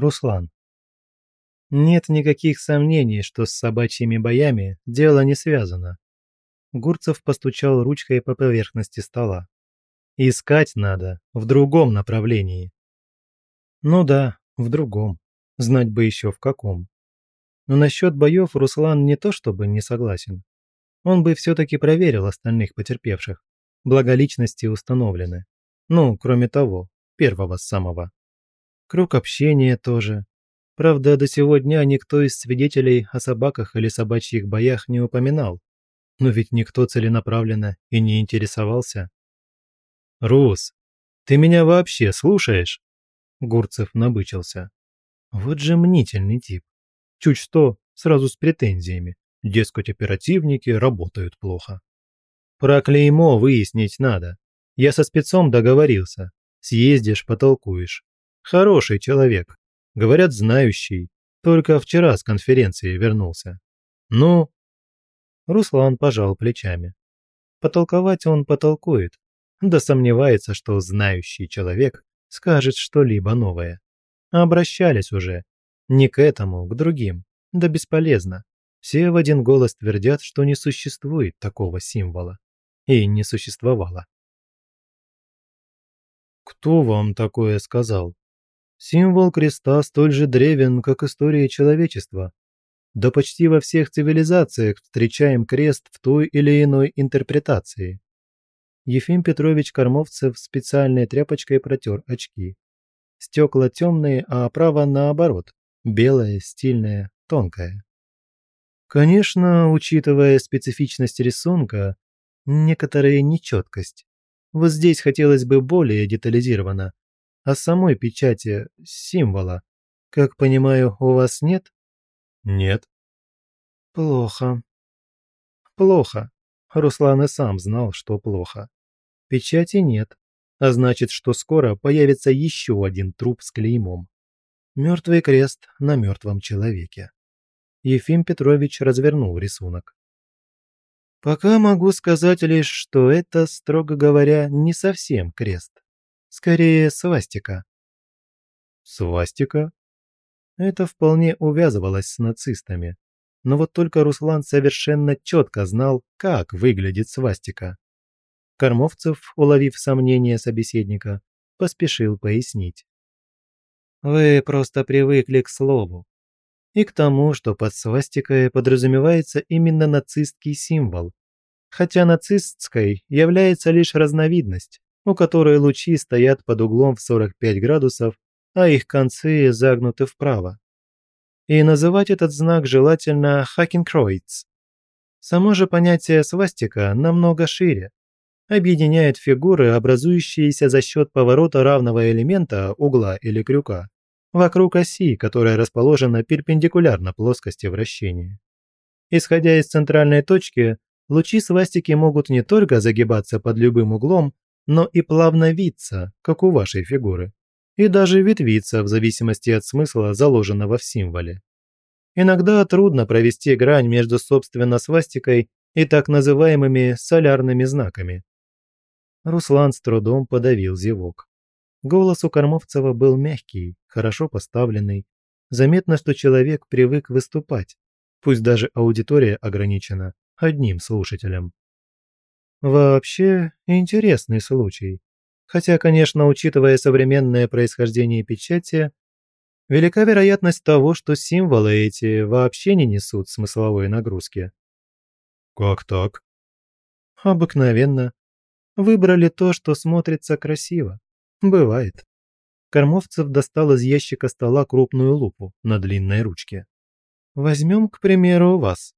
Руслан. Нет никаких сомнений, что с собачьими боями дело не связано. Гурцев постучал ручкой по поверхности стола. Искать надо в другом направлении. Ну да, в другом. Знать бы еще в каком. Но насчет боев Руслан не то чтобы не согласен. Он бы все-таки проверил остальных потерпевших. Благо личности установлены. Ну, кроме того, первого самого круг общения тоже. Правда, до сего дня никто из свидетелей о собаках или собачьих боях не упоминал. Но ведь никто целенаправленно и не интересовался. «Рус, ты меня вообще слушаешь?» Гурцев набычился. «Вот же мнительный тип. Чуть что, сразу с претензиями. Дескать, оперативники работают плохо. Про клеймо выяснить надо. Я со спецом договорился. Съездишь, потолкуешь. Хороший человек. Говорят, знающий. Только вчера с конференции вернулся. Ну?» Руслан пожал плечами. Потолковать он потолкует. Да сомневается, что знающий человек скажет что-либо новое. Обращались уже. Не к этому, к другим. Да бесполезно. Все в один голос твердят, что не существует такого символа. И не существовало. «Кто вам такое сказал?» Символ креста столь же древен, как история человечества. Да почти во всех цивилизациях встречаем крест в той или иной интерпретации. Ефим Петрович Кормовцев специальной тряпочкой протер очки. Стекла темные, а оправа наоборот, белая, стильная, тонкая. Конечно, учитывая специфичность рисунка, некоторая нечеткость. Вот здесь хотелось бы более детализировано, о самой печати, символа. Как понимаю, у вас нет? Нет. Плохо. Плохо. Руслан и сам знал, что плохо. Печати нет, а значит, что скоро появится еще один труп с клеймом. Мертвый крест на мертвом человеке. Ефим Петрович развернул рисунок. Пока могу сказать лишь, что это, строго говоря, не совсем крест. Скорее, свастика. Свастика? Это вполне увязывалось с нацистами. Но вот только Руслан совершенно четко знал, как выглядит свастика. Кормовцев, уловив сомнение собеседника, поспешил пояснить. «Вы просто привыкли к слову. И к тому, что под свастикой подразумевается именно нацистский символ, хотя нацистской является лишь разновидность у которой лучи стоят под углом в 45 градусов, а их концы загнуты вправо. И называть этот знак желательно «Хакенкройц». Само же понятие «свастика» намного шире. Объединяет фигуры, образующиеся за счет поворота равного элемента, угла или крюка, вокруг оси, которая расположена перпендикулярно плоскости вращения. Исходя из центральной точки, лучи свастики могут не только загибаться под любым углом, но и плавно виться, как у вашей фигуры, и даже ветвиться в зависимости от смысла, заложенного в символе. Иногда трудно провести грань между собственно свастикой и так называемыми солярными знаками. Руслан с трудом подавил зевок. Голос у Кормовцева был мягкий, хорошо поставленный. Заметно, что человек привык выступать, пусть даже аудитория ограничена одним слушателем. Вообще, интересный случай. Хотя, конечно, учитывая современное происхождение печати, велика вероятность того, что символы эти вообще не несут смысловой нагрузки. Как так? Обыкновенно. Выбрали то, что смотрится красиво. Бывает. Кормовцев достал из ящика стола крупную лупу на длинной ручке. Возьмем, к примеру, вас.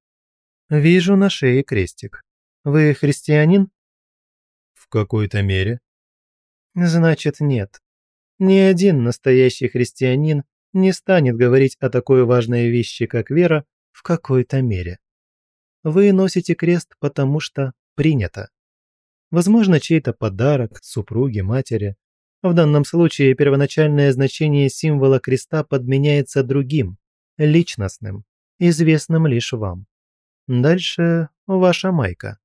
Вижу на шее крестик. Вы христианин? В какой-то мере. Значит, нет. Ни один настоящий христианин не станет говорить о такой важной вещи, как вера, в какой-то мере. Вы носите крест, потому что принято. Возможно, чей-то подарок, супруге, матери. В данном случае первоначальное значение символа креста подменяется другим, личностным, известным лишь вам. Дальше ваша майка.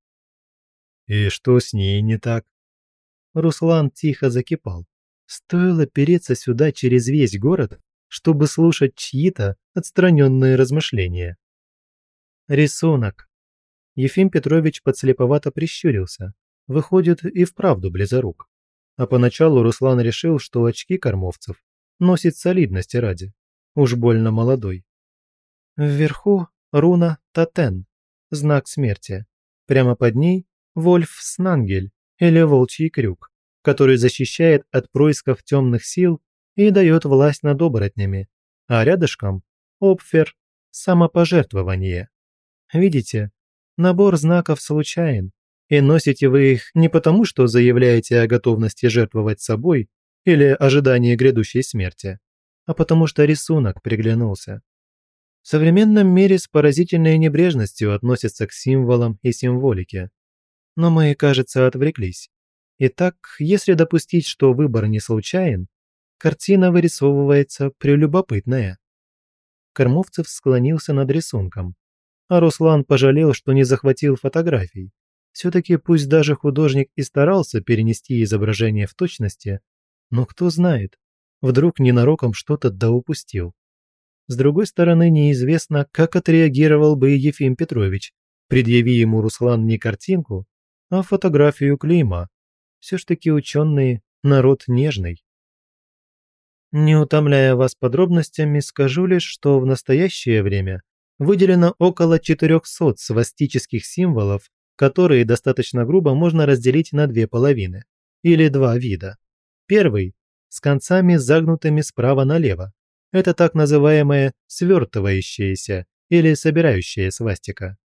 И что с ней не так? Руслан тихо закипал. Стоило переться сюда через весь город, чтобы слушать чьи-то отстраненные размышления. Рисунок. Ефим Петрович подслеповато прищурился. Выходит, и вправду близорук. А поначалу Руслан решил, что очки кормовцев носит солидности ради. Уж больно молодой. Вверху руна Татен, знак смерти. Прямо под ней Вольф Снангель или Волчий Крюк, который защищает от происков темных сил и дает власть над оборотнями, а рядышком – Опфер, самопожертвование. Видите, набор знаков случайен, и носите вы их не потому, что заявляете о готовности жертвовать собой или ожидании грядущей смерти, а потому что рисунок приглянулся. В современном мире с поразительной небрежностью относятся к символам и символике но мы, кажется, отвлеклись. Итак, если допустить, что выбор не случайен, картина вырисовывается прелюбопытная. Кормовцев склонился над рисунком, а Руслан пожалел, что не захватил фотографий. Все-таки пусть даже художник и старался перенести изображение в точности, но кто знает, вдруг ненароком что-то доупустил. С другой стороны, неизвестно, как отреагировал бы Ефим Петрович, предъяви ему Руслан не картинку, а фотографию клима Все ж таки ученые – народ нежный. Не утомляя вас подробностями, скажу лишь, что в настоящее время выделено около 400 свастических символов, которые достаточно грубо можно разделить на две половины, или два вида. Первый – с концами загнутыми справа налево. Это так называемая свертывающаяся или собирающая свастика.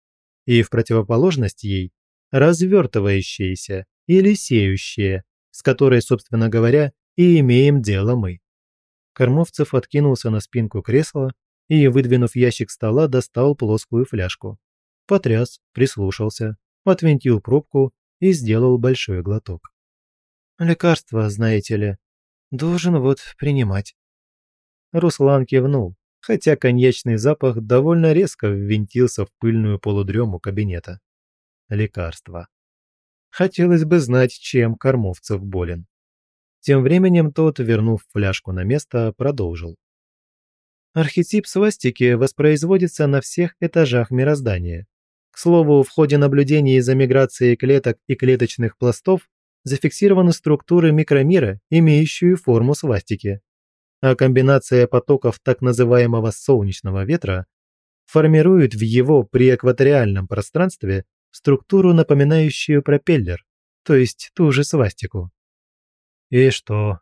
И в противоположность ей развертывающееся или сеющее, с которой, собственно говоря, и имеем дело мы. Кормовцев откинулся на спинку кресла и, выдвинув ящик стола, достал плоскую фляжку. Потряс, прислушался, отвинтил пробку и сделал большой глоток. «Лекарство, знаете ли, должен вот принимать». Руслан кивнул, хотя коньячный запах довольно резко ввинтился в пыльную полудрему кабинета лекарства. Хотелось бы знать, чем Кормовцев болен. Тем временем тот, вернув фляжку на место, продолжил. Архетип свастики воспроизводится на всех этажах мироздания. К слову, в ходе наблюдений за миграцией клеток и клеточных пластов зафиксированы структуры микромира, имеющие форму свастики. А комбинация потоков так называемого солнечного ветра формирует в его приэкваториальном пространстве структуру, напоминающую пропеллер, то есть ту же свастику. И что?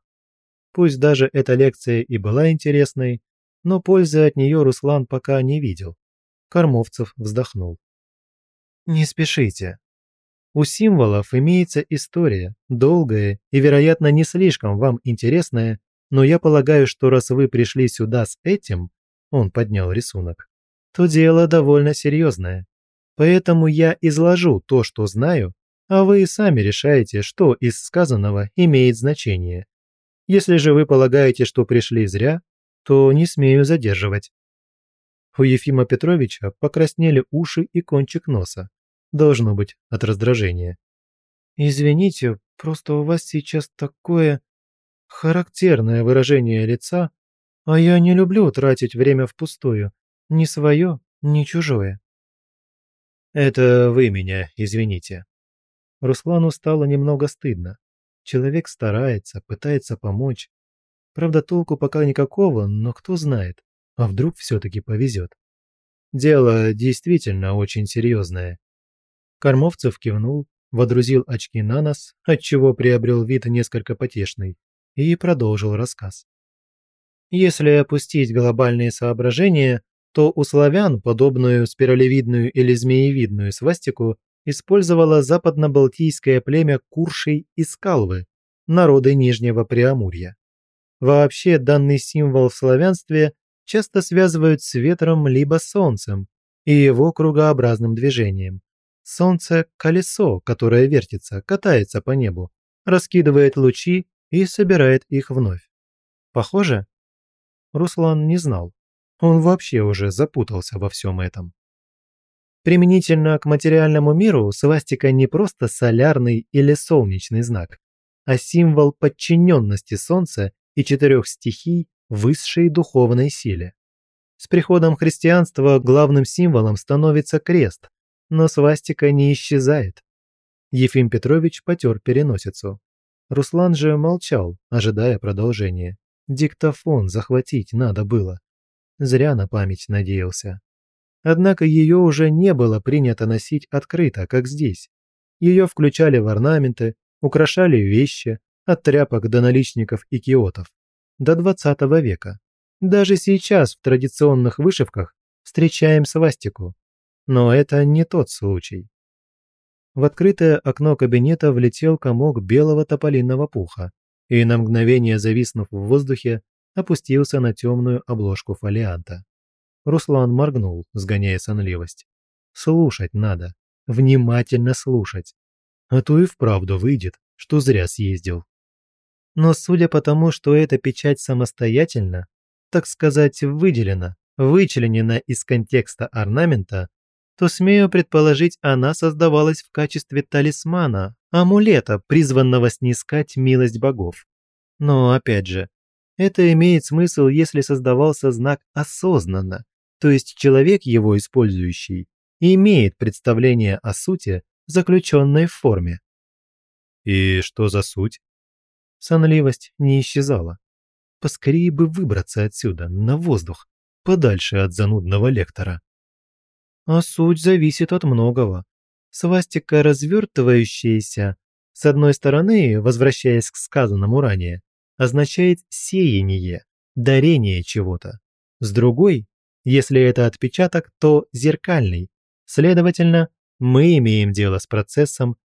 Пусть даже эта лекция и была интересной, но пользы от нее Руслан пока не видел. Кормовцев вздохнул. «Не спешите. У символов имеется история, долгая и, вероятно, не слишком вам интересная, но я полагаю, что раз вы пришли сюда с этим, — он поднял рисунок, — то дело довольно серьезное. Поэтому я изложу то, что знаю, а вы сами решаете, что из сказанного имеет значение. Если же вы полагаете, что пришли зря, то не смею задерживать». У Ефима Петровича покраснели уши и кончик носа. Должно быть от раздражения. «Извините, просто у вас сейчас такое характерное выражение лица, а я не люблю тратить время впустую, ни свое, ни чужое». «Это вы меня извините». Руслану стало немного стыдно. Человек старается, пытается помочь. Правда, толку пока никакого, но кто знает. А вдруг все-таки повезет. Дело действительно очень серьезное. Кормовцев кивнул, водрузил очки на нос, отчего приобрел вид несколько потешный, и продолжил рассказ. Если опустить глобальные соображения, то у славян подобную спиралевидную или змеевидную свастику использовало западно-балтийское племя Куршей и Скалвы, народы Нижнего Преамурья. Вообще данный символ в славянстве часто связывают с ветром либо солнцем и его кругообразным движением. Солнце – колесо, которое вертится, катается по небу, раскидывает лучи и собирает их вновь. Похоже? Руслан не знал. Он вообще уже запутался во всем этом. Применительно к материальному миру свастика не просто солярный или солнечный знак, а символ подчиненности Солнца и четырех стихий высшей духовной силе. С приходом христианства главным символом становится крест, но свастика не исчезает. Ефим Петрович потер переносицу. Руслан же молчал, ожидая продолжения. Диктофон захватить надо было. Зря на память надеялся. Однако ее уже не было принято носить открыто, как здесь. Ее включали в орнаменты, украшали вещи, от тряпок до наличников и киотов. До 20 века. Даже сейчас в традиционных вышивках встречаем свастику. Но это не тот случай. В открытое окно кабинета влетел комок белого тополиного пуха и, на мгновение зависнув в воздухе, опустился на темную обложку фолианта. Руслан моргнул, сгоняя сонливость. «Слушать надо. Внимательно слушать. А то и вправду выйдет, что зря съездил». Но судя по тому, что эта печать самостоятельно, так сказать, выделена, вычленена из контекста орнамента, то, смею предположить, она создавалась в качестве талисмана, амулета, призванного снискать милость богов. Но, опять же, это имеет смысл, если создавался знак осознанно, то есть человек, его использующий, имеет представление о сути, заключенной в форме. И что за суть? Сонливость не исчезала. Поскорее бы выбраться отсюда, на воздух, подальше от занудного лектора. А суть зависит от многого. Свастика, развертывающаяся, с одной стороны, возвращаясь к сказанному ранее, означает сеяние, дарение чего-то. С другой, если это отпечаток, то зеркальный. Следовательно, мы имеем дело с процессом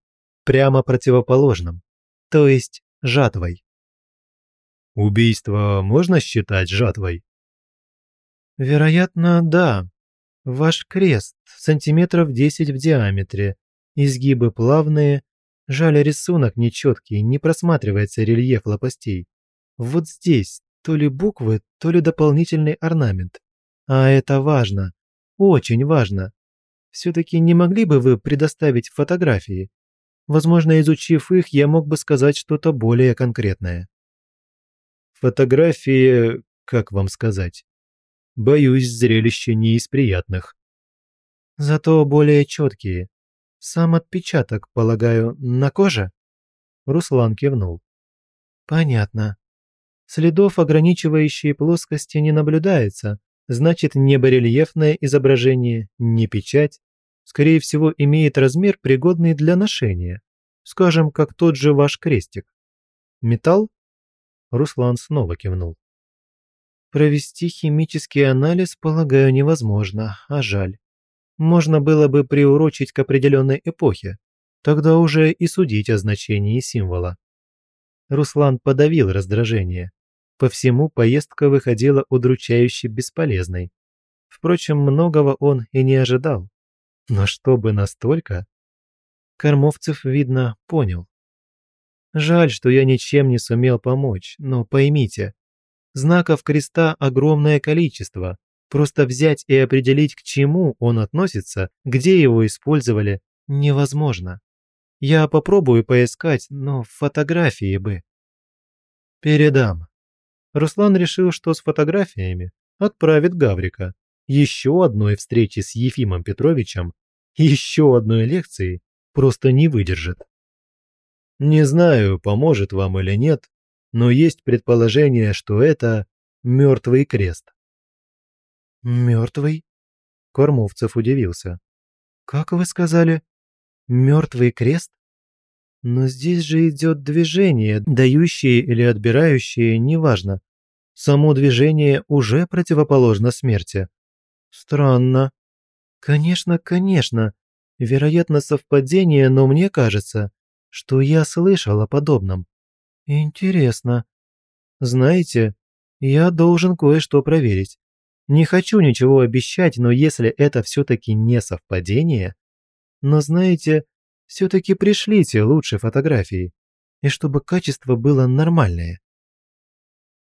прямо противоположным, то есть жатвой. Убийство можно считать жатвой? Вероятно, да. Ваш крест сантиметров 10 в диаметре, изгибы плавные, жаль рисунок нечеткий, не просматривается рельеф лопастей. Вот здесь то ли буквы, то ли дополнительный орнамент. А это важно. Очень важно. Все-таки не могли бы вы предоставить фотографии? Возможно, изучив их, я мог бы сказать что-то более конкретное. Фотографии, как вам сказать? Боюсь, зрелище не из приятных. Зато более четкие. Сам отпечаток, полагаю, на коже? Руслан кивнул. Понятно. Следов, ограничивающие плоскости, не наблюдается, значит, не барельефное изображение, не печать. Скорее всего, имеет размер, пригодный для ношения. Скажем, как тот же ваш крестик. Металл? Руслан снова кивнул. Провести химический анализ, полагаю, невозможно, а жаль. Можно было бы приурочить к определенной эпохе. Тогда уже и судить о значении символа. Руслан подавил раздражение. По всему поездка выходила удручающе бесполезной. Впрочем, многого он и не ожидал. Но чтобы настолько... Кормовцев, видно, понял. Жаль, что я ничем не сумел помочь, но поймите, знаков креста огромное количество. Просто взять и определить, к чему он относится, где его использовали, невозможно. Я попробую поискать, но фотографии бы». «Передам». Руслан решил, что с фотографиями отправит Гаврика. Еще одной встречи с Ефимом Петровичем, еще одной лекции просто не выдержит. «Не знаю, поможет вам или нет, но есть предположение, что это мертвый крест». «Мертвый?» Кормовцев удивился. «Как вы сказали?» Мертвый крест? Но здесь же идет движение, дающее или отбирающее, неважно. Само движение уже противоположно смерти. Странно. Конечно, конечно. Вероятно, совпадение, но мне кажется, что я слышал о подобном. Интересно. Знаете, я должен кое-что проверить. Не хочу ничего обещать, но если это все-таки не совпадение, но знаете, все-таки пришлите лучшие фотографии. И чтобы качество было нормальное.